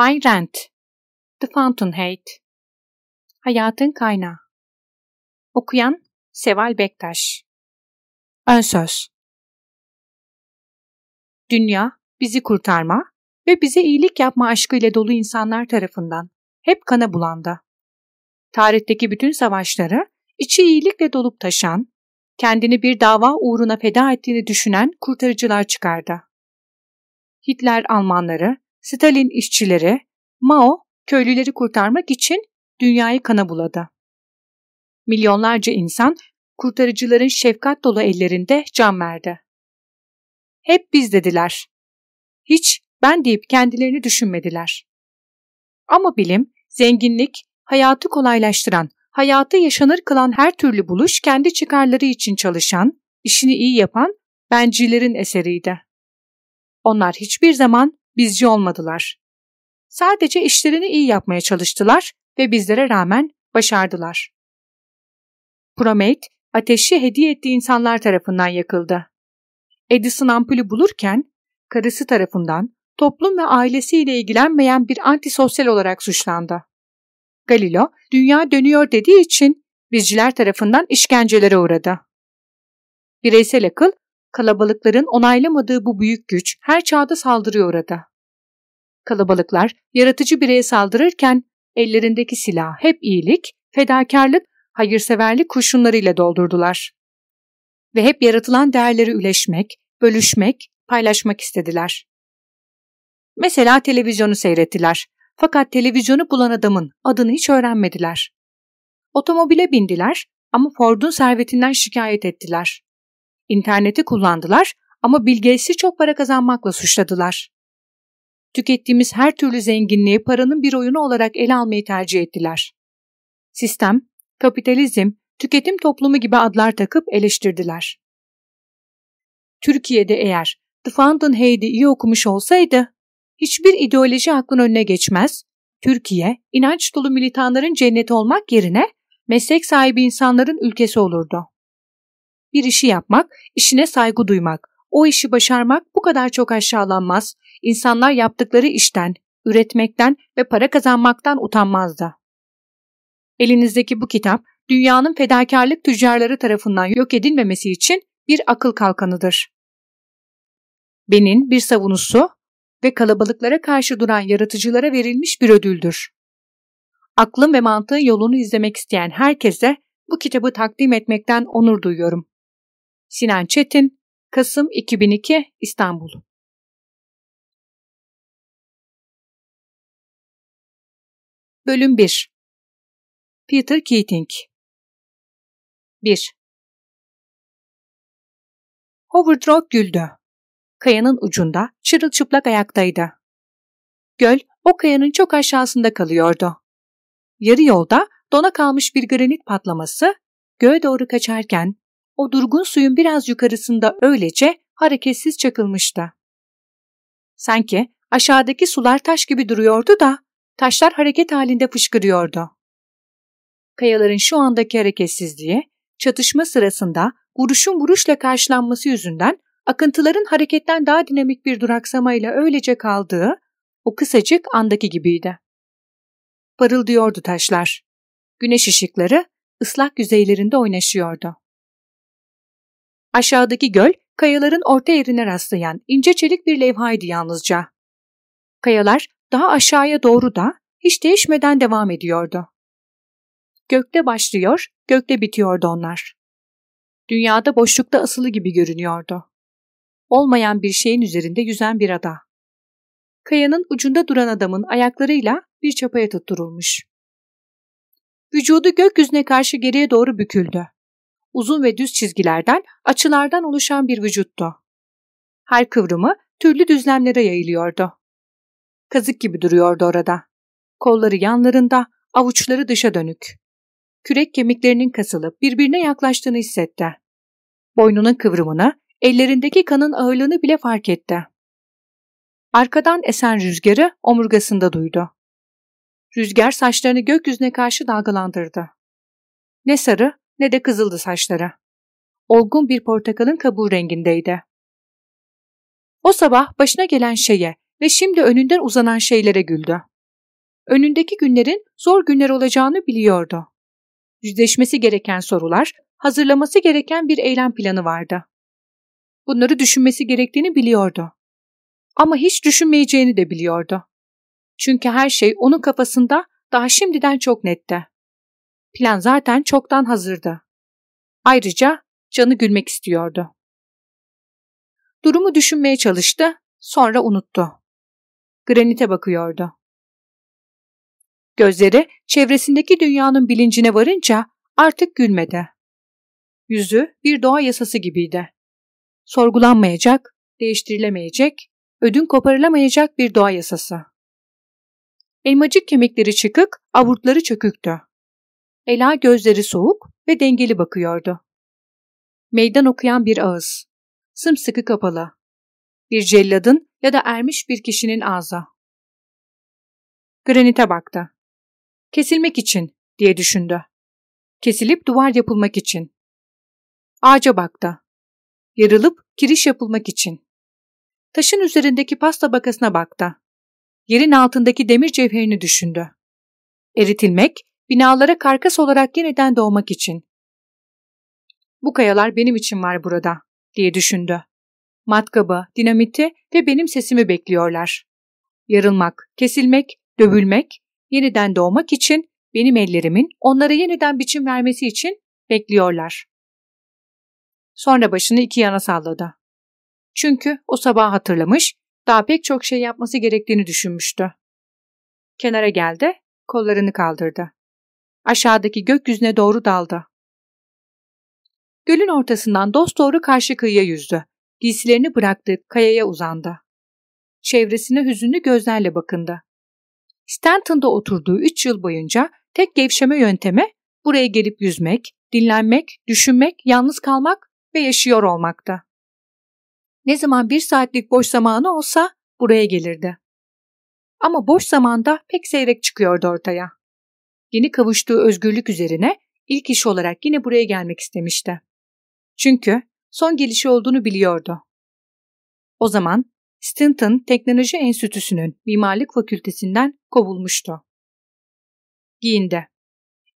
Ayn Rand The Fountainhead Hayatın Kaynağı Okuyan Seval Bektaş Ön Söz Dünya, bizi kurtarma ve bize iyilik yapma aşkıyla dolu insanlar tarafından hep kana bulandı. Tarihteki bütün savaşları içi iyilikle dolup taşan, kendini bir dava uğruna feda ettiğini düşünen kurtarıcılar çıkardı. Hitler Almanları, Stalin işçileri, Mao köylüleri kurtarmak için dünyayı kana buladı. Milyonlarca insan kurtarıcıların şefkat dolu ellerinde can verdi. Hep biz dediler. Hiç ben deyip kendilerini düşünmediler. Ama bilim, zenginlik, hayatı kolaylaştıran, hayatı yaşanır kılan her türlü buluş kendi çıkarları için çalışan, işini iyi yapan bencilerin eseriydi. Onlar hiçbir zaman bizci olmadılar. Sadece işlerini iyi yapmaya çalıştılar ve bizlere rağmen başardılar. Promate, ateşi hediye ettiği insanlar tarafından yakıldı. Edison ampulü bulurken, karısı tarafından toplum ve ailesiyle ilgilenmeyen bir antisosyal olarak suçlandı. Galileo, dünya dönüyor dediği için bizciler tarafından işkencelere uğradı. Bireysel akıl, kalabalıkların onaylamadığı bu büyük güç her çağda saldırıya uğradı. Kalabalıklar yaratıcı bireye saldırırken ellerindeki silah hep iyilik, fedakarlık, hayırseverlik kurşunlarıyla doldurdular. Ve hep yaratılan değerleri üleşmek, bölüşmek, paylaşmak istediler. Mesela televizyonu seyrettiler. Fakat televizyonu bulan adamın adını hiç öğrenmediler. Otomobile bindiler ama Ford'un servetinden şikayet ettiler. İnterneti kullandılar ama Bill çok para kazanmakla suçladılar. Tükettiğimiz her türlü zenginliği paranın bir oyunu olarak ele almayı tercih ettiler. Sistem, kapitalizm, tüketim toplumu gibi adlar takıp eleştirdiler. Türkiye'de eğer The Fountainhead'i iyi okumuş olsaydı, hiçbir ideoloji aklın önüne geçmez, Türkiye, inanç dolu militanların cenneti olmak yerine meslek sahibi insanların ülkesi olurdu. Bir işi yapmak, işine saygı duymak, o işi başarmak bu kadar çok aşağılanmaz, insanlar yaptıkları işten, üretmekten ve para kazanmaktan utanmazdı. Elinizdeki bu kitap, dünyanın fedakarlık tüccarları tarafından yok edilmemesi için bir akıl kalkanıdır. Benin bir savunusu ve kalabalıklara karşı duran yaratıcılara verilmiş bir ödüldür. Aklın ve mantığın yolunu izlemek isteyen herkese bu kitabı takdim etmekten onur duyuyorum. Sinan Çetin, Kasım 2002, İstanbul Bölüm 1 Peter Keating 1 Howard Rock güldü. Kayanın ucunda çırılçıplak ayaktaydı. Göl o kayanın çok aşağısında kalıyordu. Yarı yolda dona kalmış bir granit patlaması göğe doğru kaçarken o durgun suyun biraz yukarısında öylece hareketsiz çakılmıştı. Sanki aşağıdaki sular taş gibi duruyordu da taşlar hareket halinde fışkırıyordu. Kayaların şu andaki hareketsizliği, çatışma sırasında vuruşun vuruşla karşılanması yüzünden akıntıların hareketten daha dinamik bir duraksamayla öylece kaldığı o kısacık andaki gibiydi. Parıldıyordu taşlar. Güneş ışıkları ıslak yüzeylerinde oynaşıyordu. Aşağıdaki göl, kayaların orta yerine rastlayan ince çelik bir levhaydı yalnızca. Kayalar daha aşağıya doğru da hiç değişmeden devam ediyordu. Gökte başlıyor, gökte bitiyordu onlar. Dünyada boşlukta asılı gibi görünüyordu. Olmayan bir şeyin üzerinde yüzen bir ada. Kayanın ucunda duran adamın ayaklarıyla bir çapaya tutturulmuş. Vücudu gökyüzüne karşı geriye doğru büküldü. Uzun ve düz çizgilerden, açılardan oluşan bir vücuttu. Her kıvrımı türlü düzlemlere yayılıyordu. Kazık gibi duruyordu orada. Kolları yanlarında, avuçları dışa dönük. Kürek kemiklerinin kasılıp birbirine yaklaştığını hissetti. Boynunun kıvrımını, ellerindeki kanın ağırlığını bile fark etti. Arkadan esen rüzgarı omurgasında duydu. Rüzgar saçlarını gökyüzüne karşı dalgalandırdı. Ne sarı ne de kızıldı saçları. Olgun bir portakalın kabuğu rengindeydi. O sabah başına gelen şeye ve şimdi önünden uzanan şeylere güldü. önündeki günlerin zor günler olacağını biliyordu. Yüzleşmesi gereken sorular, hazırlaması gereken bir eylem planı vardı. Bunları düşünmesi gerektiğini biliyordu. Ama hiç düşünmeyeceğini de biliyordu. Çünkü her şey onun kafasında daha şimdiden çok netti. Plan zaten çoktan hazırdı. Ayrıca canı gülmek istiyordu. Durumu düşünmeye çalıştı, sonra unuttu. Granite bakıyordu. Gözleri çevresindeki dünyanın bilincine varınca artık gülmedi. Yüzü bir doğa yasası gibiydi. Sorgulanmayacak, değiştirilemeyecek, ödün koparılamayacak bir doğa yasası. Elmacık kemikleri çıkık, avurtları çöküktü. Ela gözleri soğuk ve dengeli bakıyordu. Meydan okuyan bir ağız. Sımsıkı kapalı. Bir celladın ya da ermiş bir kişinin ağzı. Granite baktı. Kesilmek için diye düşündü. Kesilip duvar yapılmak için. Ağaca baktı. Yarılıp kiriş yapılmak için. Taşın üzerindeki pasta bakasına baktı. Yerin altındaki demir cevherini düşündü. Eritilmek, binalara karkas olarak yeniden doğmak için. Bu kayalar benim için var burada, diye düşündü. Matkabı, dinamiti ve benim sesimi bekliyorlar. Yarılmak, kesilmek, dövülmek, yeniden doğmak için benim ellerimin onlara yeniden biçim vermesi için bekliyorlar. Sonra başını iki yana salladı. Çünkü o sabah hatırlamış, daha pek çok şey yapması gerektiğini düşünmüştü. Kenara geldi, kollarını kaldırdı. Aşağıdaki gökyüzüne doğru daldı. Gölün ortasından dosdoğru karşı kıyıya yüzdü. Giysilerini bıraktı, kayaya uzandı. Çevresine hüzünlü gözlerle bakındı. Stanton'da oturduğu üç yıl boyunca tek gevşeme yöntemi buraya gelip yüzmek, dinlenmek, düşünmek, yalnız kalmak ve yaşıyor olmakta. Ne zaman bir saatlik boş zamanı olsa buraya gelirdi. Ama boş zamanda pek seyrek çıkıyordu ortaya. Yeni kavuştuğu özgürlük üzerine ilk iş olarak yine buraya gelmek istemişti. Çünkü son gelişi olduğunu biliyordu. O zaman Stinton Teknoloji Enstitüsü'nün mimarlık fakültesinden kovulmuştu. Giyindi.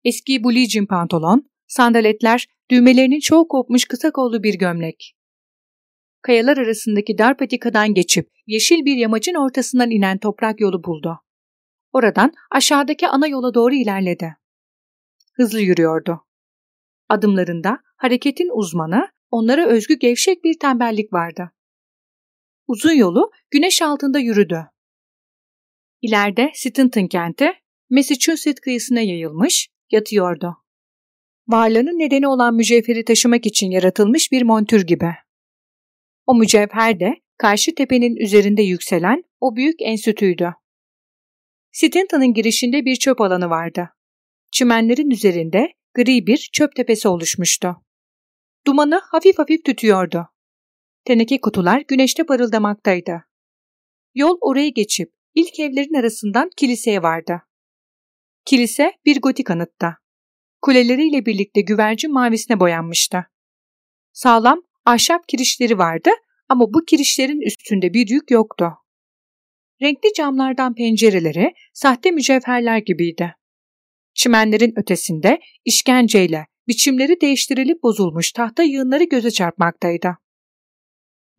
Eski blue jean pantolon, sandaletler, düğmelerinin çoğu kopmuş kısa kollu bir gömlek. Kayalar arasındaki dar patikadan geçip yeşil bir yamacın ortasından inen toprak yolu buldu. Oradan aşağıdaki ana yola doğru ilerledi. Hızlı yürüyordu. Adımlarında hareketin uzmanı, onlara özgü gevşek bir tembellik vardı. Uzun yolu güneş altında yürüdü. İleride Stinton kenti, Massachusetts kıyısına yayılmış, yatıyordu. Varlığının nedeni olan mücevheri taşımak için yaratılmış bir montür gibi. O mücevher de karşı tepenin üzerinde yükselen o büyük enstitüydü. Stinton'ın girişinde bir çöp alanı vardı. Çimenlerin üzerinde gri bir çöp tepesi oluşmuştu. Dumanı hafif hafif tütüyordu. Teneke kutular güneşte parıldamaktaydı. Yol oraya geçip ilk evlerin arasından kiliseye vardı. Kilise bir gotik anıtta. Kuleleriyle birlikte güvercin mavisine boyanmıştı. Sağlam ahşap kirişleri vardı ama bu kirişlerin üstünde bir yük yoktu. Renkli camlardan pencereleri sahte mücevherler gibiydi. Çimenlerin ötesinde işkenceyle biçimleri değiştirilip bozulmuş tahta yığınları göze çarpmaktaydı.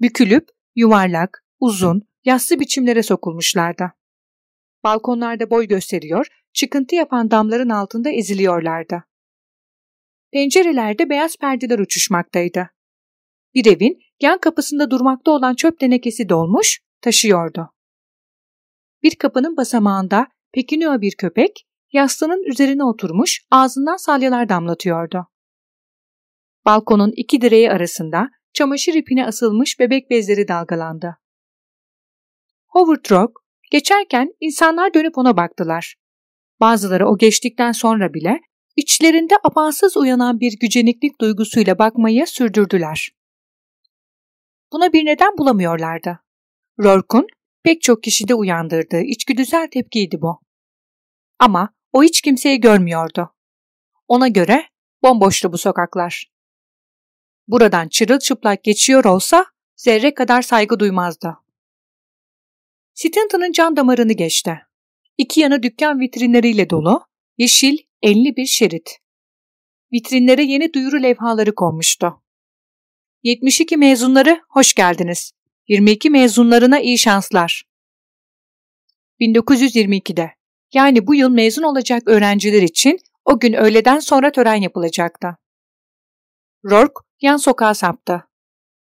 Bükülüp yuvarlak, uzun, yassı biçimlere sokulmuşlardı. Balkonlarda boy gösteriyor, çıkıntı yapan damların altında eziliyorlardı. Pencerelerde beyaz perdeler uçuşmaktaydı. Bir evin yan kapısında durmakta olan çöp tenekesi dolmuş, taşıyordu. Bir kapının basamağında pekiniyor bir köpek, yastığının üzerine oturmuş ağzından salyalar damlatıyordu. Balkonun iki direği arasında çamaşır ipine asılmış bebek bezleri dalgalandı. Howard Rock geçerken insanlar dönüp ona baktılar. Bazıları o geçtikten sonra bile içlerinde apansız uyanan bir güceniklik duygusuyla bakmayı sürdürdüler. Buna bir neden bulamıyorlardı. Rourke'un pek çok kişide uyandırdığı içgüdüsel tepkiydi bu. Ama o hiç kimseyi görmüyordu. Ona göre bomboştu bu sokaklar. Buradan çırılçıplak geçiyor olsa zerre kadar saygı duymazdı. Stinton'ın can damarını geçti. iki yanı dükkan vitrinleriyle dolu, yeşil, enli bir şerit. Vitrinlere yeni duyuru levhaları konmuştu. 72 mezunları hoş geldiniz. 22 mezunlarına iyi şanslar. 1922'de yani bu yıl mezun olacak öğrenciler için o gün öğleden sonra tören yapılacaktı. Rourke yan sokağa saptı.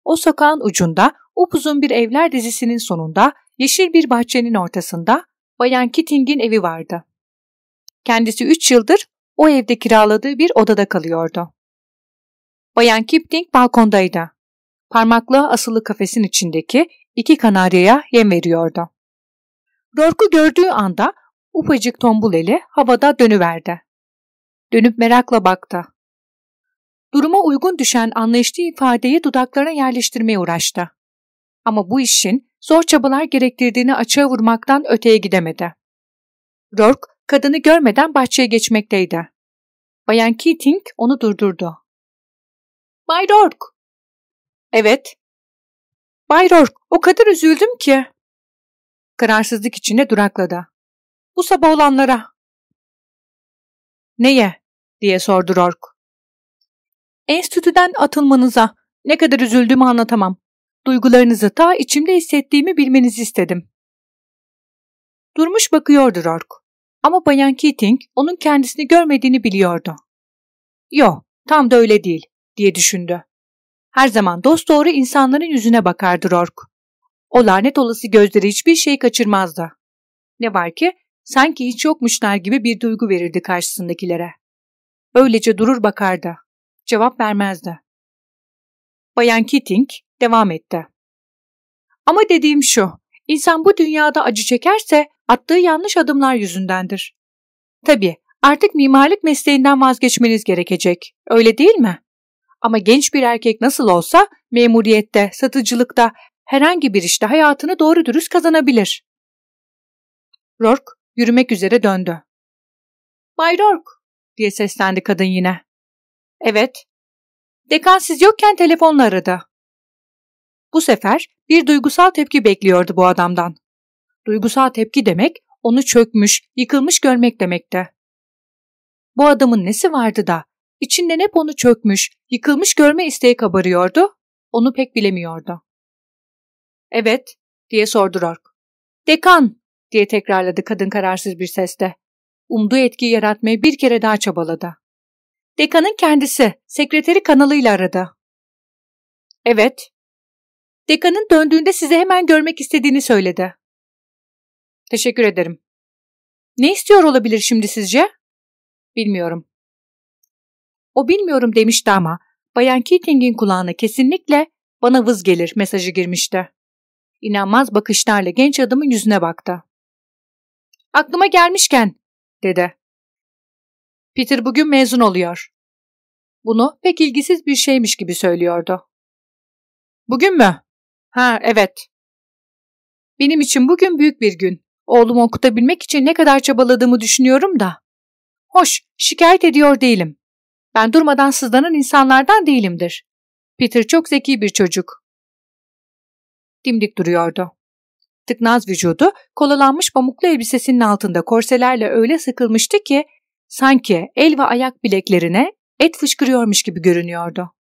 O sokağın ucunda upuzun bir evler dizisinin sonunda yeşil bir bahçenin ortasında Bayan Keating'in evi vardı. Kendisi üç yıldır o evde kiraladığı bir odada kalıyordu. Bayan Kipling balkondaydı. Parmaklığa asılı kafesin içindeki iki kanaryaya yem veriyordu. Rourke'u gördüğü anda ufacık tombul eli havada dönüverdi. Dönüp merakla baktı. Duruma uygun düşen anlayışlı ifadeyi dudaklarına yerleştirmeye uğraştı. Ama bu işin zor çabalar gerektirdiğini açığa vurmaktan öteye gidemedi. Rourke kadını görmeden bahçeye geçmekteydi. Bayan Keating onu durdurdu. Bay Rourke. Evet. Bay Rourke, o kadar üzüldüm ki. Kararsızlık içinde durakladı. Bu sabah olanlara. Neye? diye sordu Rourke. Enstitüden atılmanıza ne kadar üzüldüğümü anlatamam. Duygularınızı ta içimde hissettiğimi bilmenizi istedim. Durmuş bakıyordu Rourke. Ama Bayan Keating onun kendisini görmediğini biliyordu. Yo, tam da öyle değil, diye düşündü. Her zaman dost doğru insanların yüzüne bakardı Rourke. O lanet olası gözleri hiçbir şey kaçırmazdı. Ne var ki sanki hiç yokmuşlar gibi bir duygu verirdi karşısındakilere. Öylece durur bakardı. Cevap vermezdi. Bayan Keating devam etti. Ama dediğim şu, insan bu dünyada acı çekerse attığı yanlış adımlar yüzündendir. Tabii artık mimarlık mesleğinden vazgeçmeniz gerekecek, öyle değil mi? Ama genç bir erkek nasıl olsa memuriyette, satıcılıkta, herhangi bir işte hayatını doğru dürüst kazanabilir. Rourke yürümek üzere döndü. Bay Rourke diye seslendi kadın yine. Evet. Dekan siz yokken telefonla aradı. Bu sefer bir duygusal tepki bekliyordu bu adamdan. Duygusal tepki demek onu çökmüş, yıkılmış görmek demekti. Bu adamın nesi vardı da içinden hep onu çökmüş, yıkılmış görme isteği kabarıyordu, onu pek bilemiyordu. Evet, diye sordu Rourke. Dekan, diye tekrarladı kadın kararsız bir sesle. Umduğu etkiyi yaratmaya bir kere daha çabaladı. Dekanın kendisi, sekreteri kanalıyla aradı. Evet. Dekanın döndüğünde sizi hemen görmek istediğini söyledi. Teşekkür ederim. Ne istiyor olabilir şimdi sizce? Bilmiyorum. O bilmiyorum demişti ama Bayan Keating'in kulağına kesinlikle bana vız gelir mesajı girmişti. İnanmaz bakışlarla genç adamın yüzüne baktı. Aklıma gelmişken, dedi. Peter bugün mezun oluyor. Bunu pek ilgisiz bir şeymiş gibi söylüyordu. Bugün mü? Ha, evet. Benim için bugün büyük bir gün. Oğlumu okutabilmek için ne kadar çabaladığımı düşünüyorum da. Hoş, şikayet ediyor değilim. Ben durmadan sızlanan insanlardan değilimdir. Peter çok zeki bir çocuk. Dimdik duruyordu. Tıknaz vücudu kolalanmış pamuklu elbisesinin altında korselerle öyle sıkılmıştı ki sanki el ve ayak bileklerine et fışkırıyormuş gibi görünüyordu.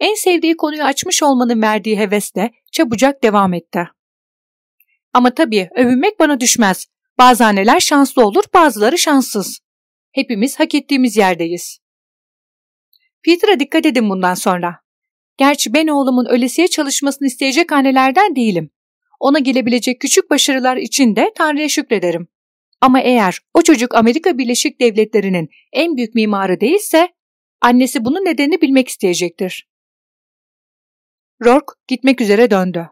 En sevdiği konuyu açmış olmanın verdiği hevesle çabucak devam etti. Ama tabii övünmek bana düşmez. Bazı anneler şanslı olur, bazıları şanssız. Hepimiz hak ettiğimiz yerdeyiz. Peter'a dikkat edin bundan sonra. Gerçi ben oğlumun ölesiye çalışmasını isteyecek annelerden değilim. Ona gelebilecek küçük başarılar için de Tanrı'ya şükrederim. Ama eğer o çocuk Amerika Birleşik Devletleri'nin en büyük mimarı değilse, annesi bunun nedenini bilmek isteyecektir. Rourke gitmek üzere döndü.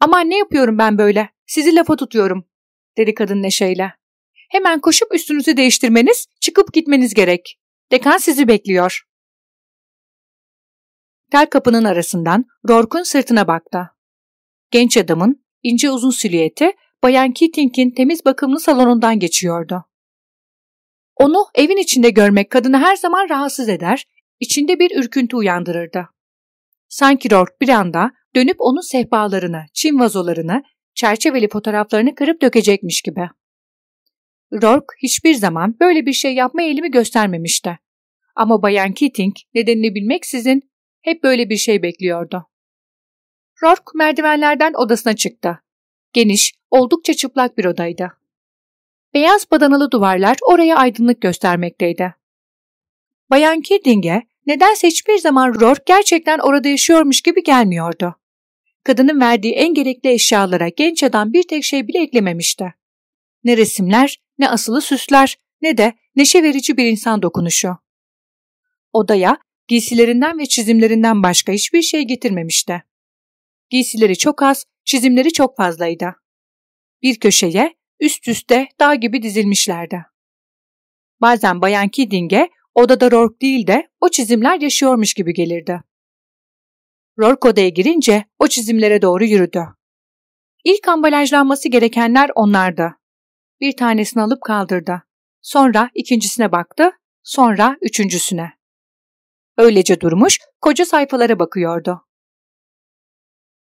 Ama ne yapıyorum ben böyle? Sizi lafa tutuyorum, dedi kadın neşeyle. Hemen koşup üstünüzü değiştirmeniz, çıkıp gitmeniz gerek. Dekan sizi bekliyor. Tel kapının arasından Rourke'un sırtına baktı. Genç adamın ince uzun silüeti Bayan Keating'in temiz bakımlı salonundan geçiyordu. Onu evin içinde görmek kadını her zaman rahatsız eder, içinde bir ürküntü uyandırırdı. Sanki Rourke bir anda dönüp onun sehpalarını, çim vazolarını, çerçeveli fotoğraflarını kırıp dökecekmiş gibi. Rourke hiçbir zaman böyle bir şey yapma eğilimi göstermemişti. Ama Bayan Keating nedenini bilmeksizin hep böyle bir şey bekliyordu. Rourke merdivenlerden odasına çıktı. Geniş, oldukça çıplak bir odaydı. Beyaz badanalı duvarlar oraya aydınlık göstermekteydi. Bayan Keating'e nedense hiçbir zaman Rourke gerçekten orada yaşıyormuş gibi gelmiyordu. Kadının verdiği en gerekli eşyalara genç adam bir tek şey bile eklememişti. Ne resimler, ne asılı süsler, ne de neşe verici bir insan dokunuşu. Odaya giysilerinden ve çizimlerinden başka hiçbir şey getirmemişti. Giysileri çok az, çizimleri çok fazlaydı. Bir köşeye üst üste dağ gibi dizilmişlerdi. Bazen Bayan Kidding'e odada Rourke değil de o çizimler yaşıyormuş gibi gelirdi. Rourke odaya girince o çizimlere doğru yürüdü. İlk ambalajlanması gerekenler onlardı. Bir tanesini alıp kaldırdı. Sonra ikincisine baktı, sonra üçüncüsüne. Öylece durmuş, koca sayfalara bakıyordu.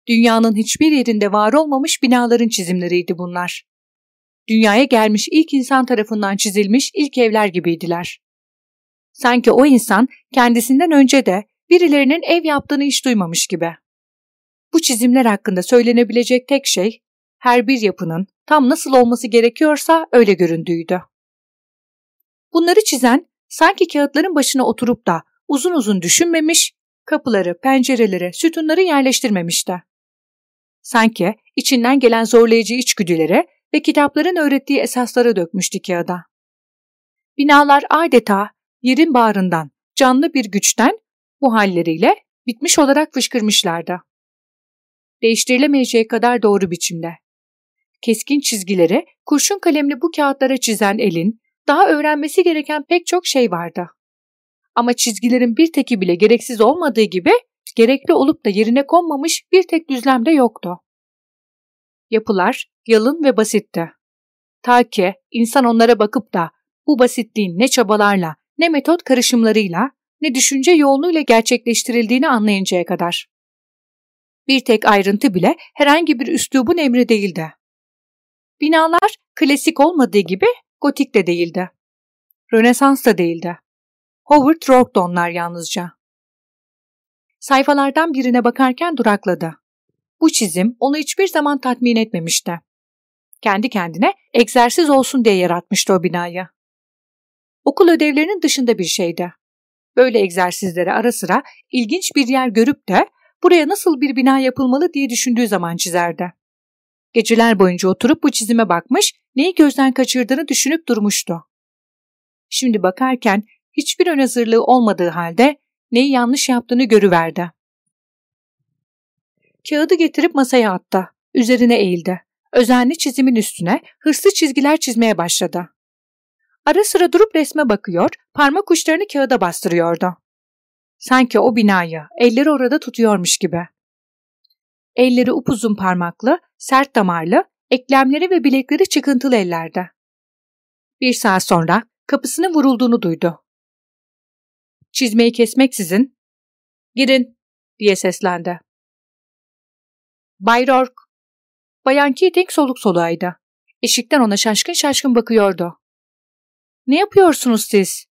Dünyanın hiçbir yerinde var olmamış binaların çizimleriydi bunlar. Dünyaya gelmiş ilk insan tarafından çizilmiş ilk evler gibiydiler. Sanki o insan kendisinden önce de birilerinin ev yaptığını hiç duymamış gibi. Bu çizimler hakkında söylenebilecek tek şey, her bir yapının tam nasıl olması gerekiyorsa öyle göründüğüydü. Bunları çizen, sanki kağıtların başına oturup da uzun uzun düşünmemiş, kapıları, pencereleri, sütunları yerleştirmemişti. Sanki içinden gelen zorlayıcı içgüdüleri ve kitapların öğrettiği esasları dökmüştü kağıda. Binalar adeta yerin bağrından, canlı bir güçten bu halleriyle bitmiş olarak fışkırmışlardı. Değiştirilemeyeceği kadar doğru biçimde. Keskin çizgileri kurşun kalemle bu kağıtlara çizen elin daha öğrenmesi gereken pek çok şey vardı. Ama çizgilerin bir teki bile gereksiz olmadığı gibi gerekli olup da yerine konmamış bir tek düzlem de yoktu. Yapılar yalın ve basitti. Ta ki insan onlara bakıp da bu basitliğin ne çabalarla ne metot karışımlarıyla ne düşünce yoğunluğuyla gerçekleştirildiğini anlayıncaya kadar. Bir tek ayrıntı bile herhangi bir üslubun emri değildi. Binalar klasik olmadığı gibi gotik de değildi. Rönesans da değildi. Howard Rourke'du onlar yalnızca. Sayfalardan birine bakarken durakladı. Bu çizim onu hiçbir zaman tatmin etmemişti. Kendi kendine egzersiz olsun diye yaratmıştı o binayı. Okul ödevlerinin dışında bir şeydi. Böyle egzersizlere ara sıra ilginç bir yer görüp de buraya nasıl bir bina yapılmalı diye düşündüğü zaman çizerdi. Geceler boyunca oturup bu çizime bakmış, neyi gözden kaçırdığını düşünüp durmuştu. Şimdi bakarken hiçbir ön hazırlığı olmadığı halde neyi yanlış yaptığını görüverdi. Kağıdı getirip masaya attı. Üzerine eğildi. Özenli çizimin üstüne hırslı çizgiler çizmeye başladı. Ara sıra durup resme bakıyor, parmak uçlarını kağıda bastırıyordu. Sanki o binayı, elleri orada tutuyormuş gibi. Elleri upuzun parmaklı, sert damarlı, eklemleri ve bilekleri çıkıntılı ellerde. Bir saat sonra kapısının vurulduğunu duydu. Çizmeyi kesmeksizin, girin diye seslendi. Bay Rourke. Bayan Keating soluk soluğaydı. Eşikten ona şaşkın şaşkın bakıyordu. Ne yapıyorsunuz siz?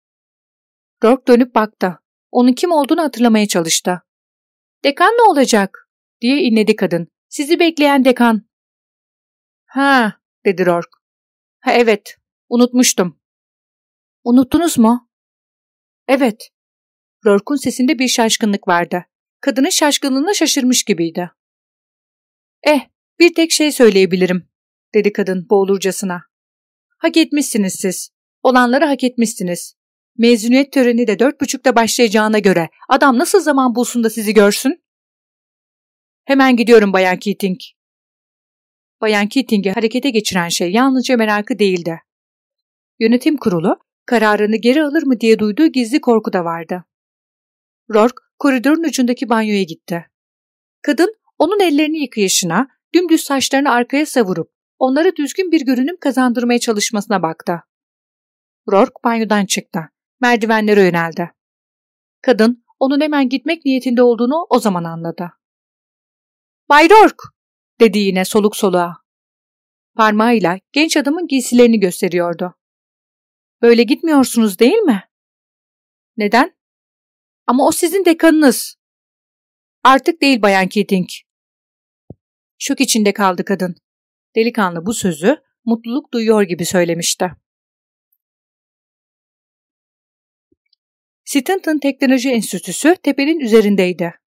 Rourke dönüp baktı. Onun kim olduğunu hatırlamaya çalıştı. Dekan ne olacak? Diye inledi kadın. Sizi bekleyen dekan. Ha, dedi Rourke. Ha evet, unutmuştum. Unuttunuz mu? Evet. Rourke'un sesinde bir şaşkınlık vardı. Kadının şaşkınlığına şaşırmış gibiydi. Eh, bir tek şey söyleyebilirim, dedi kadın boğulurcasına. Hak etmişsiniz siz. Olanları hak etmişsiniz. Mezuniyet töreni de dört buçukta başlayacağına göre adam nasıl zaman bulsun da sizi görsün? Hemen gidiyorum Bayan Keating. Bayan Keating'i harekete geçiren şey yalnızca merakı değildi. Yönetim kurulu kararını geri alır mı diye duyduğu gizli korku da vardı. Rourke koridorun ucundaki banyoya gitti. Kadın onun ellerini yıkayışına, dümdüz saçlarını arkaya savurup onlara düzgün bir görünüm kazandırmaya çalışmasına baktı. Rourke banyodan çıktı. Merdivenlere yöneldi. Kadın onun hemen gitmek niyetinde olduğunu o zaman anladı. Bay Rourke, dedi yine soluk soluğa. Parmağıyla genç adamın giysilerini gösteriyordu. Böyle gitmiyorsunuz değil mi? Neden? Ama o sizin dekanınız. Artık değil Bayan Keating. Şok içinde kaldı kadın. Delikanlı bu sözü mutluluk duyuyor gibi söylemişti. Stinton Teknoloji Enstitüsü tepenin üzerindeydi.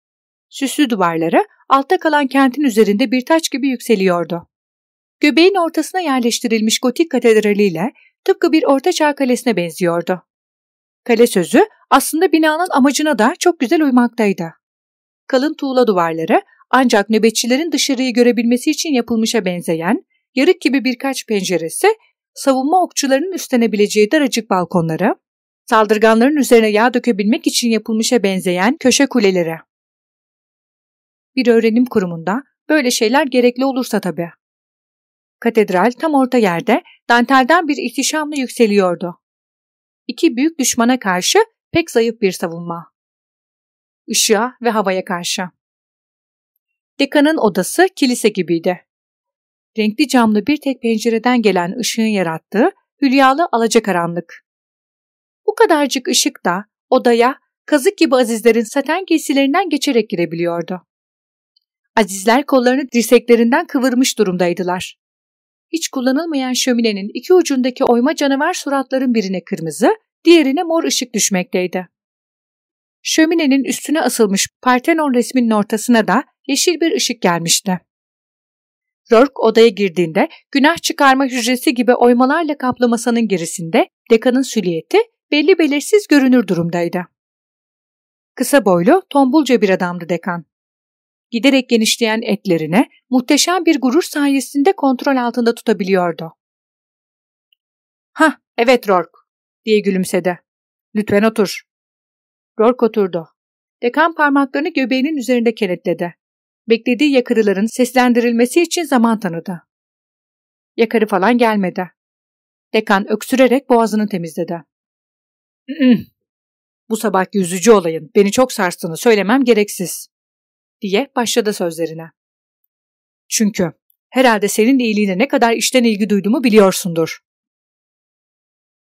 Süslü duvarları altta kalan kentin üzerinde bir taç gibi yükseliyordu. Göbeğin ortasına yerleştirilmiş gotik katedraliyle tıpkı bir ortaçağ kalesine benziyordu. Kale sözü aslında binanın amacına da çok güzel uymaktaydı. Kalın tuğla duvarları ancak nöbetçilerin dışarıyı görebilmesi için yapılmışa benzeyen yarık gibi birkaç penceresi, savunma okçularının üstlenebileceği daracık balkonları, saldırganların üzerine yağ dökebilmek için yapılmışa benzeyen köşe kuleleri. Bir öğrenim kurumunda böyle şeyler gerekli olursa tabii. Katedral tam orta yerde dantelden bir ihtişamla yükseliyordu. İki büyük düşmana karşı pek zayıf bir savunma. Işığa ve havaya karşı. Dekanın odası kilise gibiydi. Renkli camlı bir tek pencereden gelen ışığın yarattığı hülyalı alacakaranlık. Bu kadarcık ışık da odaya kazık gibi azizlerin saten giysilerinden geçerek girebiliyordu. Azizler kollarını dirseklerinden kıvırmış durumdaydılar. Hiç kullanılmayan şöminenin iki ucundaki oyma canavar suratların birine kırmızı, diğerine mor ışık düşmekteydi. Şöminenin üstüne asılmış Partenon resminin ortasına da yeşil bir ışık gelmişti. Rourke odaya girdiğinde günah çıkarma hücresi gibi oymalarla kaplı masanın gerisinde dekanın süliyeti belli belirsiz görünür durumdaydı. Kısa boylu, tombulca bir adamdı dekan. Giderek genişleyen etlerine muhteşem bir gurur sayesinde kontrol altında tutabiliyordu. Ha, evet Rourke, diye gülümsedi. Lütfen otur. Rourke oturdu. Dekan parmaklarını göbeğinin üzerinde kenetledi. Beklediği yakarıların seslendirilmesi için zaman tanıdı. Yakarı falan gelmedi. Dekan öksürerek boğazını temizledi. Bu sabah yüzücü olayın beni çok sarstığını söylemem gereksiz, diye başladı sözlerine. Çünkü herhalde senin iyiliğine ne kadar işten ilgi duyduğumu biliyorsundur.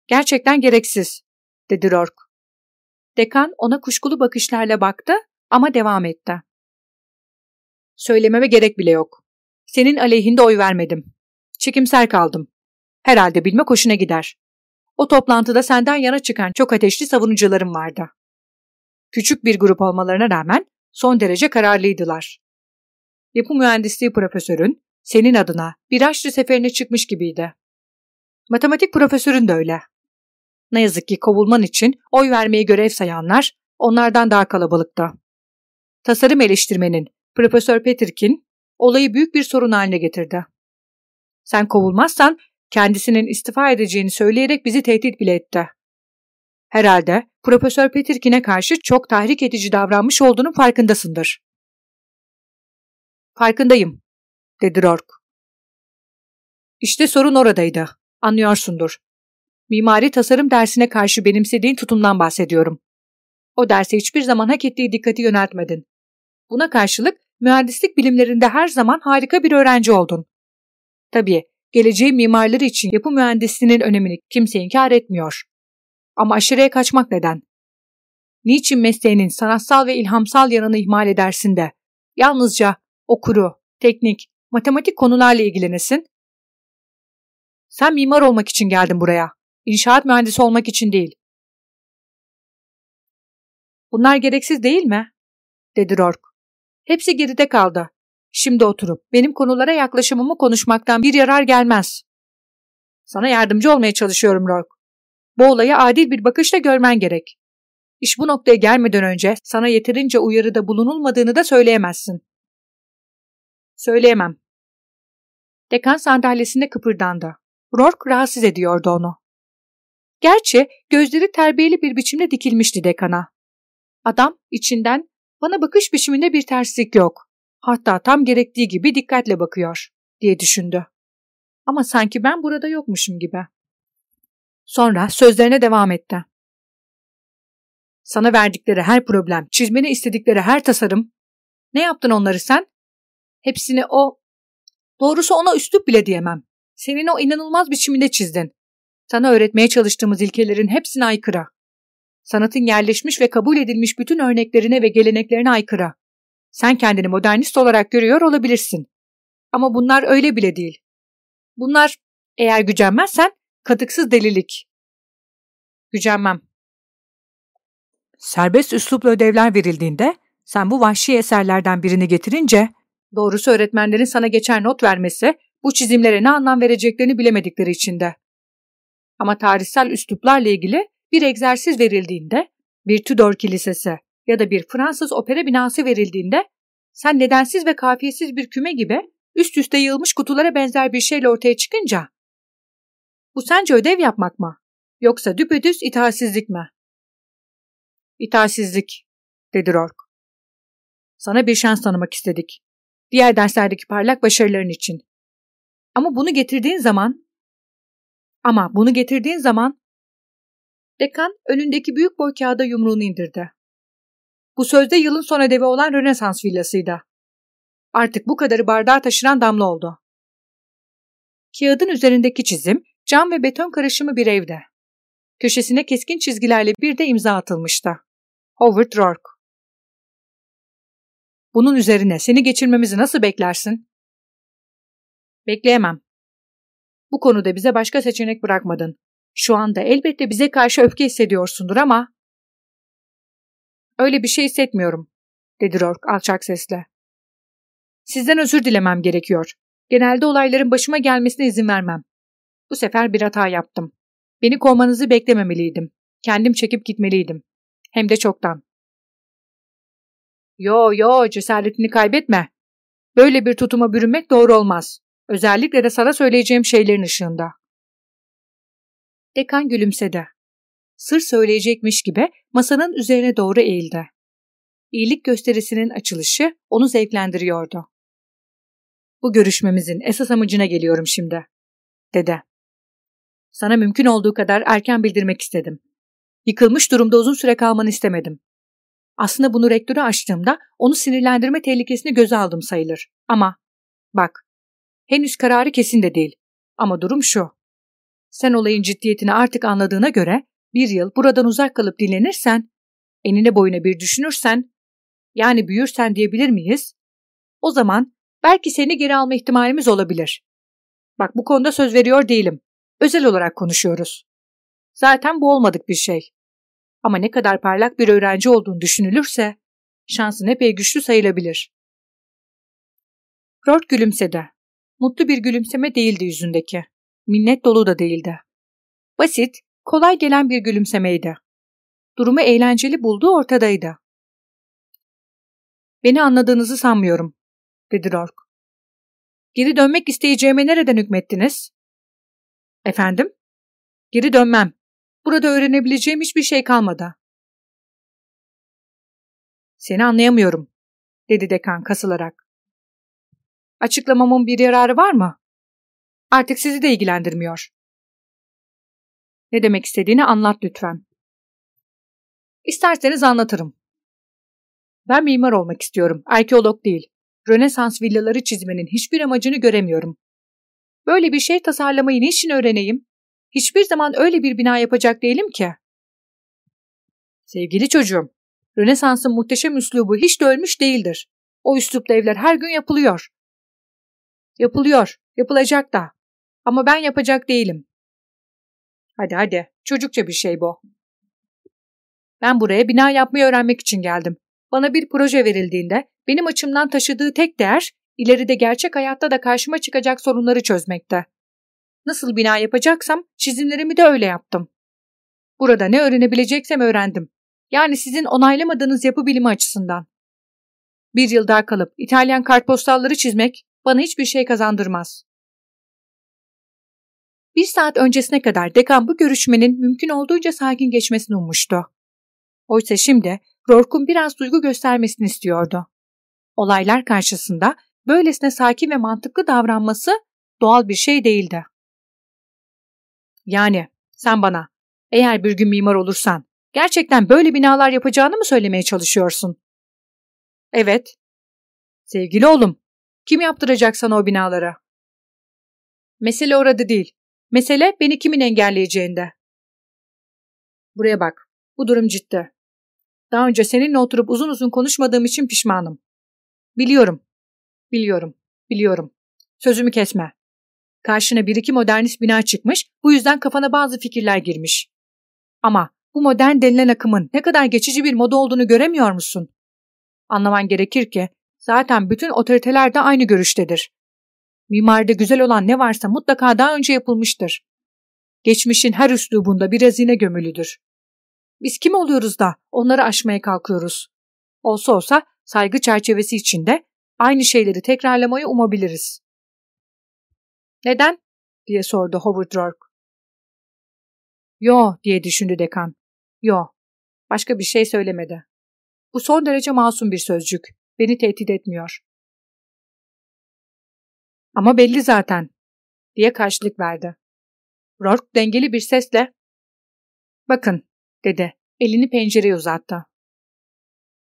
Gerçekten gereksiz, dedi Rourke. Dekan ona kuşkulu bakışlarla baktı ama devam etti. Söylememe gerek bile yok. Senin aleyhinde oy vermedim. Çekimser kaldım. Herhalde bilmek hoşuna gider. O toplantıda senden yana çıkan çok ateşli savunucularım vardı. Küçük bir grup olmalarına rağmen son derece kararlıydılar. Yapı mühendisliği profesörün senin adına bir haçlı seferine çıkmış gibiydi. Matematik profesörün de öyle. Ne yazık ki kovulman için oy vermeyi görev sayanlar onlardan daha kalabalıktı. Tasarım eleştirmenin Profesör Peterkin olayı büyük bir sorun haline getirdi. Sen kovulmazsan kendisinin istifa edeceğini söyleyerek bizi tehdit bile etti. Herhalde Profesör Peterkin'e karşı çok tahrik edici davranmış olduğunun farkındasındır. Farkındayım, dedi Rourke. İşte sorun oradaydı. Anlıyorsundur. Mimari tasarım dersine karşı benimsediğin tutumdan bahsediyorum. O derse hiçbir zaman hak ettiği dikkati yöneltmedin. Buna karşılık mühendislik bilimlerinde her zaman harika bir öğrenci oldun. Tabii, geleceğin mimarları için yapı mühendisliğinin önemini kimse inkar etmiyor. Ama aşırıya kaçmak neden? Niçin mesleğinin sanatsal ve ilhamsal yanını ihmal edersin de yalnızca okuru, teknik, matematik konularla ilgilenesin? Sen mimar olmak için geldin buraya. İnşaat mühendisi olmak için değil. Bunlar gereksiz değil mi? dedi Rourke. Hepsi geride kaldı. Şimdi oturup benim konulara yaklaşımımı konuşmaktan bir yarar gelmez. Sana yardımcı olmaya çalışıyorum Rourke. Bu olayı adil bir bakışla görmen gerek. İş bu noktaya gelmeden önce sana yeterince uyarıda bulunulmadığını da söyleyemezsin. Söyleyemem. Dekan sandalyesinde kıpırdandı. Rourke rahatsız ediyordu onu. Gerçi gözleri terbiyeli bir biçimde dikilmişti dekana. Adam içinden bana bakış biçiminde bir terslik yok. Hatta tam gerektiği gibi dikkatle bakıyor, diye düşündü. Ama sanki ben burada yokmuşum gibi. Sonra sözlerine devam etti. Sana verdikleri her problem, çizmeni istedikleri her tasarım, ne yaptın onları sen? Hepsini o, doğrusu ona üslup bile diyemem. Senin o inanılmaz biçiminde çizdin. Sana öğretmeye çalıştığımız ilkelerin hepsine aykırı. Sanatın yerleşmiş ve kabul edilmiş bütün örneklerine ve geleneklerine aykırı. Sen kendini modernist olarak görüyor olabilirsin. Ama bunlar öyle bile değil. Bunlar, eğer gücenmezsen, katıksız delilik. Gücenmem. Serbest üslupla ödevler verildiğinde, sen bu vahşi eserlerden birini getirince, doğrusu öğretmenlerin sana geçer not vermesi, bu çizimlere ne anlam vereceklerini bilemedikleri içinde. Ama tarihsel üsluplarla ilgili bir egzersiz verildiğinde, bir Tudor kilisesi ya da bir Fransız opera binası verildiğinde, sen nedensiz ve kafiyesiz bir küme gibi üst üste yığılmış kutulara benzer bir şeyle ortaya çıkınca, bu sence ödev yapmak mı? Yoksa düpedüz itaatsizlik mi? İtaatsizlik, dedi Rourke. Sana bir şans tanımak istedik. Diğer derslerdeki parlak başarıların için. Ama bunu getirdiğin zaman ama bunu getirdiğin zaman Dekan önündeki büyük boy kağıda yumruğunu indirdi. Bu sözde yılın son ödevi olan Rönesans villasıydı. Artık bu kadarı bardağa taşıran damla oldu. Kağıdın üzerindeki çizim cam ve beton karışımı bir evde. Köşesine keskin çizgilerle bir de imza atılmıştı. Howard Rourke. Bunun üzerine seni geçirmemizi nasıl beklersin? Bekleyemem. Bu konuda bize başka seçenek bırakmadın. Şu anda elbette bize karşı öfke hissediyorsundur ama... Öyle bir şey hissetmiyorum, dedi Rourke alçak sesle. Sizden özür dilemem gerekiyor. Genelde olayların başıma gelmesine izin vermem. Bu sefer bir hata yaptım. Beni kovmanızı beklememeliydim. Kendim çekip gitmeliydim. Hem de çoktan. Yo yo cesaretini kaybetme. Böyle bir tutuma bürünmek doğru olmaz. Özellikle de sana söyleyeceğim şeylerin ışığında. Dekan gülümsedi. Sır söyleyecekmiş gibi masanın üzerine doğru eğildi. İyilik gösterisinin açılışı onu zevklendiriyordu. Bu görüşmemizin esas amacına geliyorum şimdi, dedi. Sana mümkün olduğu kadar erken bildirmek istedim. Yıkılmış durumda uzun süre kalmanı istemedim. Aslında bunu rektöre açtığımda onu sinirlendirme tehlikesini göze aldım sayılır. Ama bak, henüz kararı kesin de değil. Ama durum şu. Sen olayın ciddiyetini artık anladığına göre bir yıl buradan uzak kalıp dinlenirsen, enine boyuna bir düşünürsen, yani büyürsen diyebilir miyiz? O zaman belki seni geri alma ihtimalimiz olabilir. Bak bu konuda söz veriyor değilim. Özel olarak konuşuyoruz. Zaten bu olmadık bir şey. Ama ne kadar parlak bir öğrenci olduğunu düşünülürse şansın epey güçlü sayılabilir. Rort gülümsedi. Mutlu bir gülümseme değildi yüzündeki. Minnet dolu da değildi. Basit, kolay gelen bir gülümsemeydi. Durumu eğlenceli bulduğu ortadaydı. Beni anladığınızı sanmıyorum, dedi Rourke. Geri dönmek isteyeceğime nereden hükmettiniz? Efendim? Geri dönmem. Burada öğrenebileceğim hiçbir şey kalmadı. Seni anlayamıyorum, dedi dekan kasılarak. Açıklamamın bir yararı var mı? Artık sizi de ilgilendirmiyor. Ne demek istediğini anlat lütfen. İsterseniz anlatırım. Ben mimar olmak istiyorum, arkeolog değil. Rönesans villaları çizmenin hiçbir amacını göremiyorum. Böyle bir şey tasarlamayı niçin öğreneyim? Hiçbir zaman öyle bir bina yapacak değilim ki. Sevgili çocuğum, Rönesans'ın muhteşem üslubu hiç de ölmüş değildir. O üslupta evler her gün yapılıyor. Yapılıyor, yapılacak da. Ama ben yapacak değilim. Hadi hadi, çocukça bir şey bu. Ben buraya bina yapmayı öğrenmek için geldim. Bana bir proje verildiğinde benim açımdan taşıdığı tek değer, ileride gerçek hayatta da karşıma çıkacak sorunları çözmekte. Nasıl bina yapacaksam çizimlerimi de öyle yaptım. Burada ne öğrenebileceksem öğrendim. Yani sizin onaylamadığınız yapı bilimi açısından. Bir yıl daha kalıp İtalyan kartpostalları çizmek bana hiçbir şey kazandırmaz. Bir saat öncesine kadar dekan bu görüşmenin mümkün olduğunca sakin geçmesini ummuştu. Oysa şimdi Rourke'un biraz duygu göstermesini istiyordu. Olaylar karşısında böylesine sakin ve mantıklı davranması doğal bir şey değildi. Yani sen bana eğer bir gün mimar olursan gerçekten böyle binalar yapacağını mı söylemeye çalışıyorsun? Evet. Sevgili oğlum, kim yaptıracak sana o binaları? Mesele orada değil. Mesele beni kimin engelleyeceğinde. Buraya bak. Bu durum ciddi. Daha önce seninle oturup uzun uzun konuşmadığım için pişmanım. Biliyorum. Biliyorum. Biliyorum. Sözümü kesme. Karşına bir iki modernist bina çıkmış, bu yüzden kafana bazı fikirler girmiş. Ama bu modern denilen akımın ne kadar geçici bir moda olduğunu göremiyor musun? Anlaman gerekir ki zaten bütün otoriteler de aynı görüştedir. Mimaride güzel olan ne varsa mutlaka daha önce yapılmıştır. Geçmişin her üslubunda bir hazine gömülüdür. Biz kim oluyoruz da onları aşmaya kalkıyoruz? Olsa olsa saygı çerçevesi içinde aynı şeyleri tekrarlamayı umabiliriz. Neden? diye sordu Howard Rourke. Yo diye düşündü dekan. Yo. Başka bir şey söylemedi. Bu son derece masum bir sözcük. Beni tehdit etmiyor. Ama belli zaten, diye karşılık verdi. Rourke dengeli bir sesle, bakın, dedi. Elini pencereye uzattı.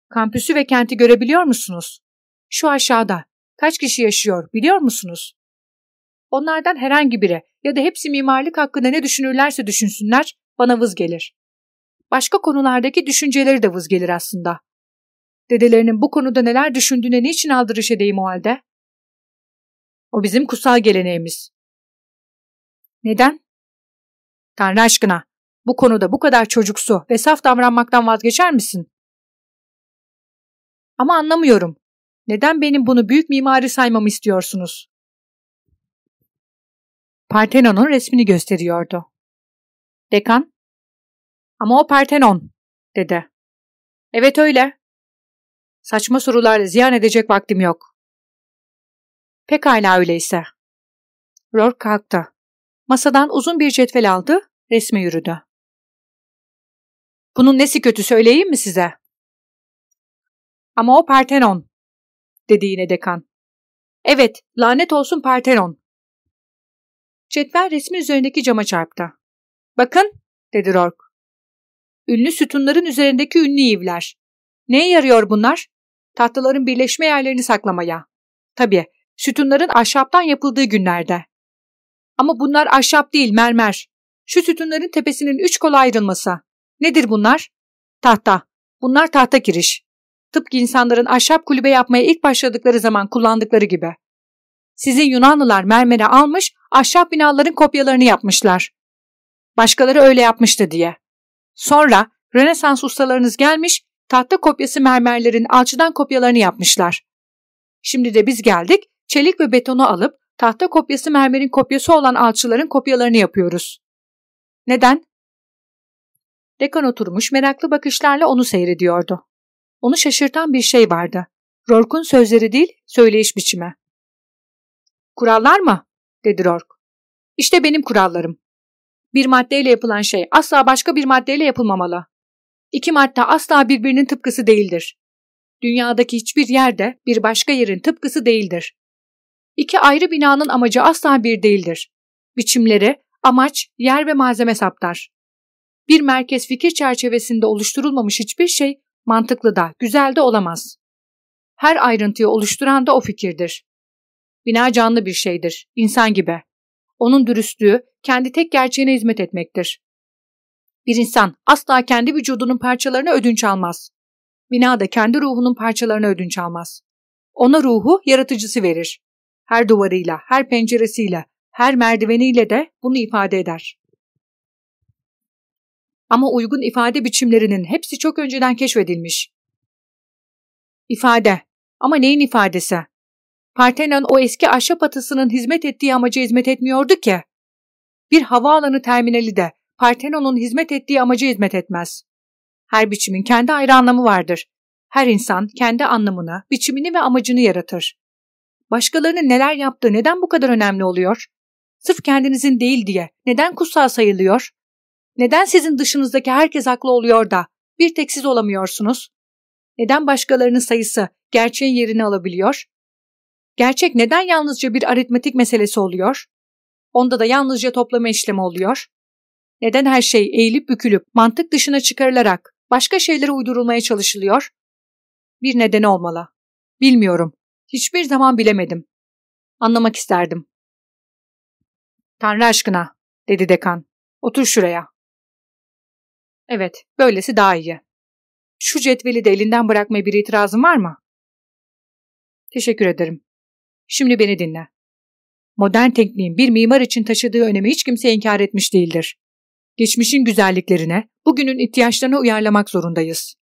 Kampüsü ve kenti görebiliyor musunuz? Şu aşağıda. Kaç kişi yaşıyor biliyor musunuz? Onlardan herhangi biri ya da hepsi mimarlık hakkında ne düşünürlerse düşünsünler bana vız gelir. Başka konulardaki düşünceleri de vız gelir aslında. Dedelerinin bu konuda neler düşündüğüne niçin aldırış edeyim o halde? O bizim kutsal geleneğimiz. Neden? Tanrı aşkına, bu konuda bu kadar çocuksu ve saf davranmaktan vazgeçer misin? Ama anlamıyorum. Neden benim bunu büyük mimari saymamı istiyorsunuz? Partenon'un resmini gösteriyordu. Dekan, ama o Partenon, dedi. Evet öyle. Saçma sorularla ziyan edecek vaktim yok. Pekala öyleyse. Rourke kalktı. Masadan uzun bir cetvel aldı, resme yürüdü. Bunun nesi kötü söyleyeyim mi size? Ama o Partenon, dedi yine dekan. Evet, lanet olsun Partenon. Cetvel resmin üzerindeki cama çarptı. Bakın, dedi Rourke. Ünlü sütunların üzerindeki ünlü ivler. Neye yarıyor bunlar? Tahtaların birleşme yerlerini saklamaya. Tabii, sütunların ahşaptan yapıldığı günlerde. Ama bunlar ahşap değil, mermer. Şu sütunların tepesinin üç kola ayrılması. Nedir bunlar? Tahta. Bunlar tahta kiriş. Tıpkı insanların ahşap kulübe yapmaya ilk başladıkları zaman kullandıkları gibi. Sizin Yunanlılar mermere almış, ahşap binaların kopyalarını yapmışlar. Başkaları öyle yapmıştı diye. Sonra Rönesans ustalarınız gelmiş, tahta kopyası mermerlerin alçıdan kopyalarını yapmışlar. Şimdi de biz geldik, çelik ve betonu alıp tahta kopyası mermerin kopyası olan alçıların kopyalarını yapıyoruz. Neden? Dekan oturmuş meraklı bakışlarla onu seyrediyordu. Onu şaşırtan bir şey vardı. Rourke'un sözleri değil, söyleyiş biçimi. Kurallar mı? dedi Rourke. İşte benim kurallarım. Bir maddeyle yapılan şey asla başka bir maddeyle yapılmamalı. İki madde asla birbirinin tıpkısı değildir. Dünyadaki hiçbir yerde bir başka yerin tıpkısı değildir. İki ayrı binanın amacı asla bir değildir. Biçimleri, amaç, yer ve malzeme saptar. Bir merkez fikir çerçevesinde oluşturulmamış hiçbir şey mantıklı da, güzel de olamaz. Her ayrıntıyı oluşturan da o fikirdir. Bina canlı bir şeydir, insan gibi. Onun dürüstlüğü kendi tek gerçeğine hizmet etmektir. Bir insan asla kendi vücudunun parçalarını ödünç almaz. Bina da kendi ruhunun parçalarını ödünç almaz. Ona ruhu yaratıcısı verir. Her duvarıyla, her penceresiyle, her merdiveniyle de bunu ifade eder. Ama uygun ifade biçimlerinin hepsi çok önceden keşfedilmiş. İfade. Ama neyin ifadesi? Partenon o eski ahşap atısının hizmet ettiği amaca hizmet etmiyordu ki. Bir havaalanı terminali de Partenon'un hizmet ettiği amaca hizmet etmez. Her biçimin kendi ayrı anlamı vardır. Her insan kendi anlamını, biçimini ve amacını yaratır. Başkalarının neler yaptığı neden bu kadar önemli oluyor? Sırf kendinizin değil diye neden kutsal sayılıyor? Neden sizin dışınızdaki herkes haklı oluyor da bir tek siz olamıyorsunuz? Neden başkalarının sayısı gerçeğin yerini alabiliyor? Gerçek neden yalnızca bir aritmetik meselesi oluyor? Onda da yalnızca toplama işlemi oluyor. Neden her şey eğilip bükülüp mantık dışına çıkarılarak başka şeylere uydurulmaya çalışılıyor? Bir nedeni olmalı. Bilmiyorum. Hiçbir zaman bilemedim. Anlamak isterdim. Tanrı aşkına, dedi dekan. Otur şuraya. Evet, böylesi daha iyi. Şu cetveli de elinden bırakmaya bir itirazın var mı? Teşekkür ederim. Şimdi beni dinle. Modern tekniğin bir mimar için taşıdığı önemi hiç kimse inkar etmiş değildir. Geçmişin güzelliklerine, bugünün ihtiyaçlarına uyarlamak zorundayız.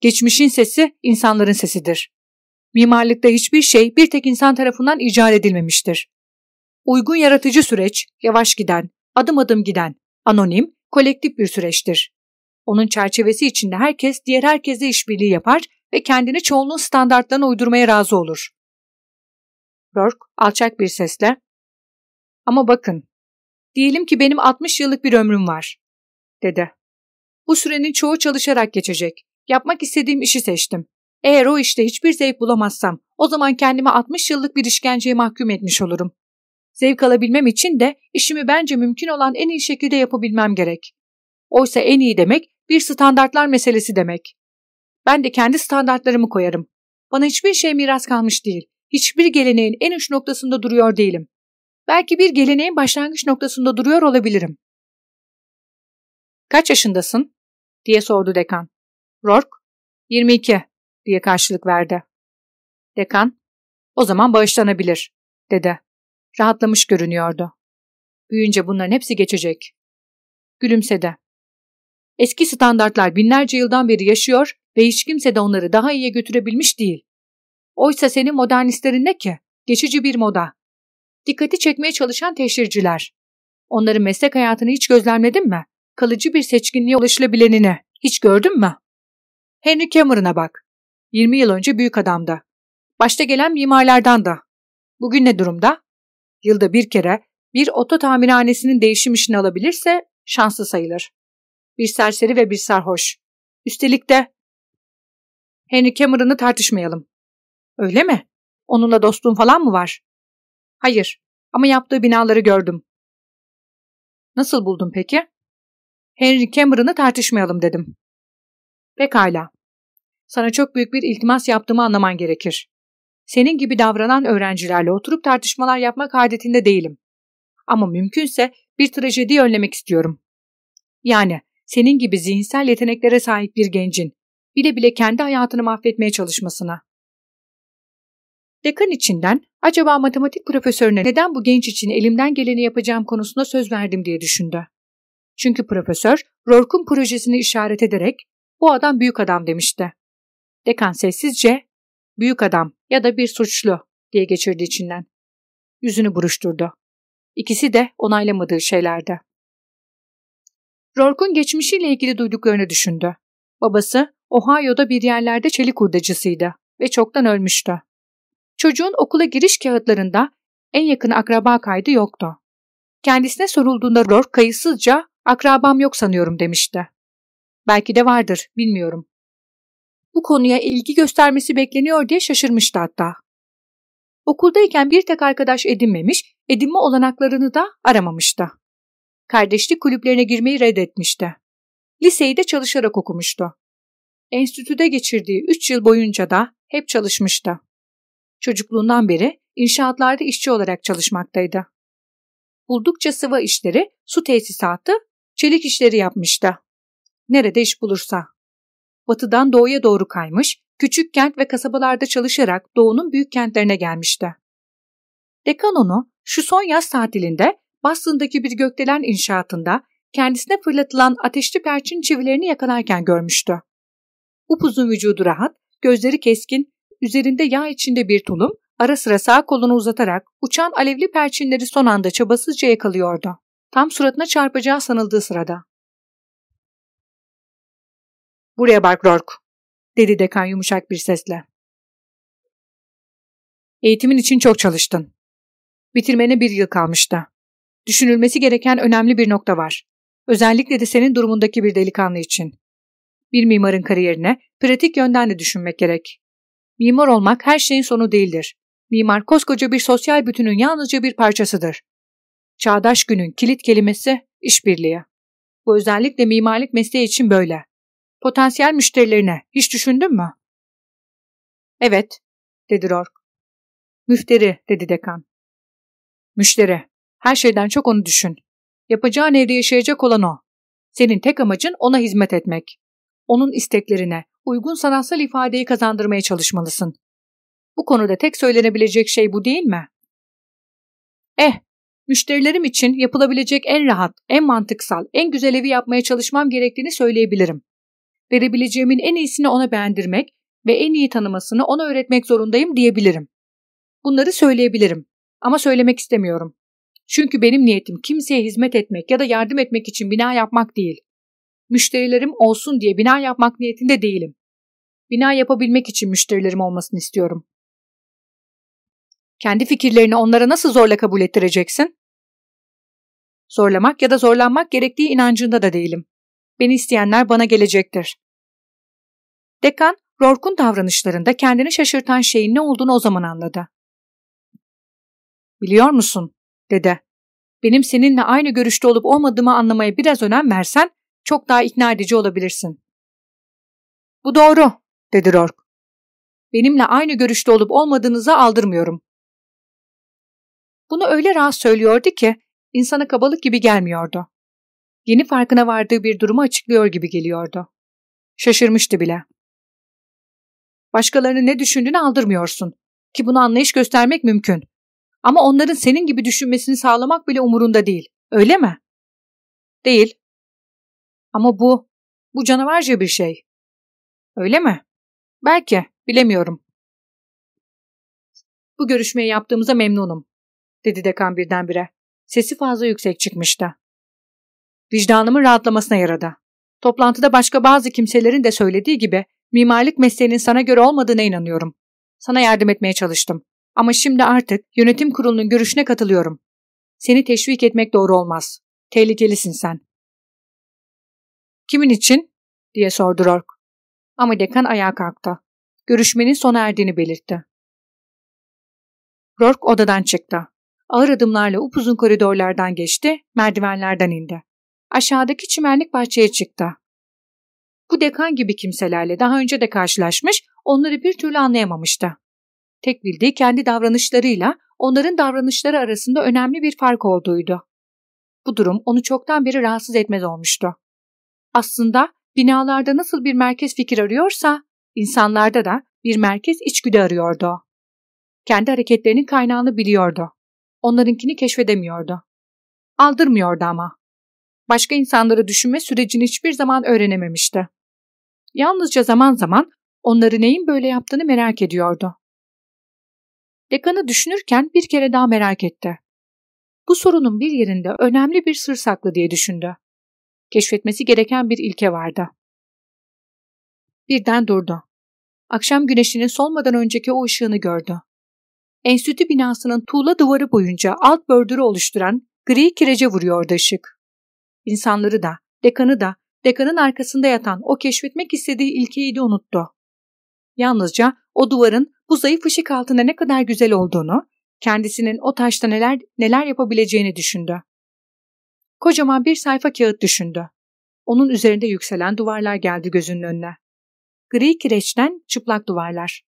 Geçmişin sesi insanların sesidir. Mimarlıkta hiçbir şey bir tek insan tarafından icat edilmemiştir. Uygun yaratıcı süreç, yavaş giden, adım adım giden, anonim, kolektif bir süreçtir. Onun çerçevesi içinde herkes diğer herkese işbirliği yapar ve kendini çoğunluğun standartlarına uydurmaya razı olur. Rourke alçak bir sesle ''Ama bakın, diyelim ki benim 60 yıllık bir ömrüm var.'' dedi. ''Bu sürenin çoğu çalışarak geçecek. Yapmak istediğim işi seçtim. Eğer o işte hiçbir zevk bulamazsam o zaman kendimi 60 yıllık bir işkenceye mahkum etmiş olurum. Zevk alabilmem için de işimi bence mümkün olan en iyi şekilde yapabilmem gerek. Oysa en iyi demek bir standartlar meselesi demek. Ben de kendi standartlarımı koyarım. Bana hiçbir şey miras kalmış değil. Hiçbir geleneğin en uç noktasında duruyor değilim. Belki bir geleneğin başlangıç noktasında duruyor olabilirim. Kaç yaşındasın? diye sordu dekan. Rourke, 22 diye karşılık verdi. Dekan, o zaman bağışlanabilir, dedi. Rahatlamış görünüyordu. Büyünce bunların hepsi geçecek. Gülümsedi. Eski standartlar binlerce yıldan beri yaşıyor ve hiç kimse de onları daha iyiye götürebilmiş değil. Oysa senin modernistlerin ne ki? Geçici bir moda. Dikkati çekmeye çalışan teşhirciler. Onların meslek hayatını hiç gözlemledin mi? Kalıcı bir seçkinliğe ulaşılabilenini hiç gördün mü? Henry Cameron'a bak. 20 yıl önce büyük adamdı. Başta gelen mimarlardan da. Bugün ne durumda? Yılda bir kere bir oto tamirhanesinin değişim işini alabilirse şanslı sayılır. Bir serseri ve bir sarhoş. Üstelik de Henry Cameron'ı tartışmayalım. Öyle mi? Onunla dostluğun falan mı var? Hayır ama yaptığı binaları gördüm. Nasıl buldun peki? Henry Cameron'ı tartışmayalım dedim. Pekala. Sana çok büyük bir iltimas yaptığımı anlaman gerekir. Senin gibi davranan öğrencilerle oturup tartışmalar yapmak adetinde değilim. Ama mümkünse bir trajedi önlemek istiyorum. Yani senin gibi zihinsel yeteneklere sahip bir gencin bile bile kendi hayatını mahvetmeye çalışmasına. Dekan içinden acaba matematik profesörüne neden bu genç için elimden geleni yapacağım konusunda söz verdim diye düşündü. Çünkü profesör Rourke'un projesini işaret ederek bu adam büyük adam demişti. Dekan sessizce büyük adam ya da bir suçlu diye geçirdi içinden. Yüzünü buruşturdu. İkisi de onaylamadığı şeylerdi. Rourke'un geçmişiyle ilgili duyduklarını düşündü. Babası Ohio'da bir yerlerde çelik hurdacısıydı ve çoktan ölmüştü. Çocuğun okula giriş kağıtlarında en yakın akraba kaydı yoktu. Kendisine sorulduğunda Rourke kayıtsızca akrabam yok sanıyorum demişti. Belki de vardır, bilmiyorum. Bu konuya ilgi göstermesi bekleniyor diye şaşırmıştı hatta. Okuldayken bir tek arkadaş edinmemiş, edinme olanaklarını da aramamıştı. Kardeşlik kulüplerine girmeyi reddetmişti. Liseyi de çalışarak okumuştu. Enstitüde geçirdiği üç yıl boyunca da hep çalışmıştı. Çocukluğundan beri inşaatlarda işçi olarak çalışmaktaydı. Buldukça sıva işleri, su tesisatı, çelik işleri yapmıştı. Nerede iş bulursa. Batıdan doğuya doğru kaymış, küçük kent ve kasabalarda çalışarak doğunun büyük kentlerine gelmişti. Dekan onu şu son yaz tatilinde Boston'daki bir gökdelen inşaatında kendisine fırlatılan ateşli perçin çivilerini yakalarken görmüştü. Upuzun vücudu rahat, gözleri keskin, üzerinde yağ içinde bir tulum, ara sıra sağ kolunu uzatarak uçan alevli perçinleri son anda çabasızca yakalıyordu. Tam suratına çarpacağı sanıldığı sırada. Buraya bak Rourke, dedi dekan yumuşak bir sesle. Eğitimin için çok çalıştın. Bitirmene bir yıl kalmıştı. Düşünülmesi gereken önemli bir nokta var. Özellikle de senin durumundaki bir delikanlı için. Bir mimarın kariyerine pratik yönden de düşünmek gerek. Mimar olmak her şeyin sonu değildir. Mimar koskoca bir sosyal bütünün yalnızca bir parçasıdır. Çağdaş günün kilit kelimesi işbirliği. Bu özellikle mimarlık mesleği için böyle. Potansiyel müşterilerine hiç düşündün mü? Evet, dedi Rourke. Müfteri, dedi dekan. Müşteri, Her şeyden çok onu düşün. Yapacağın evde yaşayacak olan o. Senin tek amacın ona hizmet etmek. Onun isteklerine uygun sanatsal ifadeyi kazandırmaya çalışmalısın. Bu konuda tek söylenebilecek şey bu değil mi? Eh, müşterilerim için yapılabilecek en rahat, en mantıksal, en güzel evi yapmaya çalışmam gerektiğini söyleyebilirim. Verebileceğimin en iyisini ona beğendirmek ve en iyi tanımasını ona öğretmek zorundayım diyebilirim. Bunları söyleyebilirim ama söylemek istemiyorum. Çünkü benim niyetim kimseye hizmet etmek ya da yardım etmek için bina yapmak değil. Müşterilerim olsun diye bina yapmak niyetinde değilim. Bina yapabilmek için müşterilerim olmasını istiyorum. Kendi fikirlerini onlara nasıl zorla kabul ettireceksin? Zorlamak ya da zorlanmak gerektiği inancında da değilim. Beni isteyenler bana gelecektir. Dekan, Rork'un davranışlarında kendini şaşırtan şeyin ne olduğunu o zaman anladı. Biliyor musun, dedi. Benim seninle aynı görüşte olup olmadığımı anlamaya biraz önem versen çok daha ikna edici olabilirsin. Bu doğru, dedi Rork. Benimle aynı görüşte olup olmadığınıza aldırmıyorum. Bunu öyle rahat söylüyordu ki insana kabalık gibi gelmiyordu. Yeni farkına vardığı bir durumu açıklıyor gibi geliyordu. Şaşırmıştı bile. Başkalarının ne düşündüğünü aldırmıyorsun ki bunu anlayış göstermek mümkün. Ama onların senin gibi düşünmesini sağlamak bile umurunda değil. Öyle mi? Değil. Ama bu, bu canavarca bir şey. Öyle mi? Belki, bilemiyorum. Bu görüşmeyi yaptığımıza memnunum, dedi dekan birdenbire. Sesi fazla yüksek çıkmıştı. Vicdanımın rahatlamasına yaradı. Toplantıda başka bazı kimselerin de söylediği gibi mimarlık mesleğinin sana göre olmadığına inanıyorum. Sana yardım etmeye çalıştım. Ama şimdi artık yönetim kurulunun görüşüne katılıyorum. Seni teşvik etmek doğru olmaz. Tehlikelisin sen. Kimin için? diye sordu Rourke. Ama dekan ayağa kalktı. Görüşmenin sona erdiğini belirtti. Rourke odadan çıktı. Ağır adımlarla upuzun koridorlardan geçti, merdivenlerden indi. Aşağıdaki çimenlik bahçeye çıktı. Bu dekan gibi kimselerle daha önce de karşılaşmış, onları bir türlü anlayamamıştı. Tek bildiği kendi davranışlarıyla onların davranışları arasında önemli bir fark olduğuydu. Bu durum onu çoktan beri rahatsız etmez olmuştu. Aslında binalarda nasıl bir merkez fikir arıyorsa, insanlarda da bir merkez içgüdü arıyordu. Kendi hareketlerinin kaynağını biliyordu. Onlarınkini keşfedemiyordu. Aldırmıyordu ama. Başka insanları düşünme sürecini hiçbir zaman öğrenememişti. Yalnızca zaman zaman onları neyin böyle yaptığını merak ediyordu. Dekanı düşünürken bir kere daha merak etti. Bu sorunun bir yerinde önemli bir sır saklı diye düşündü. Keşfetmesi gereken bir ilke vardı. Birden durdu. Akşam güneşinin solmadan önceki o ışığını gördü. Enstitü binasının tuğla duvarı boyunca alt bördürü oluşturan gri kirece vuruyordu ışık. İnsanları da, dekanı da, dekanın arkasında yatan o keşfetmek istediği ilkeyi de unuttu. Yalnızca o duvarın bu zayıf ışık altında ne kadar güzel olduğunu, kendisinin o taşta neler neler yapabileceğini düşündü. Kocaman bir sayfa kağıt düşündü. Onun üzerinde yükselen duvarlar geldi gözünün önüne. Gri kireçten çıplak duvarlar.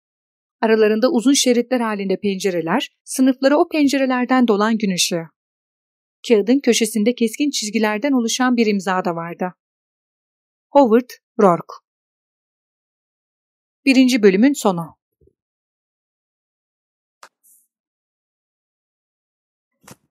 Aralarında uzun şeritler halinde pencereler, sınıfları o pencerelerden dolan gün ışığı. Kağıdın köşesinde keskin çizgilerden oluşan bir imza da vardı. Howard Rourke Birinci bölümün sonu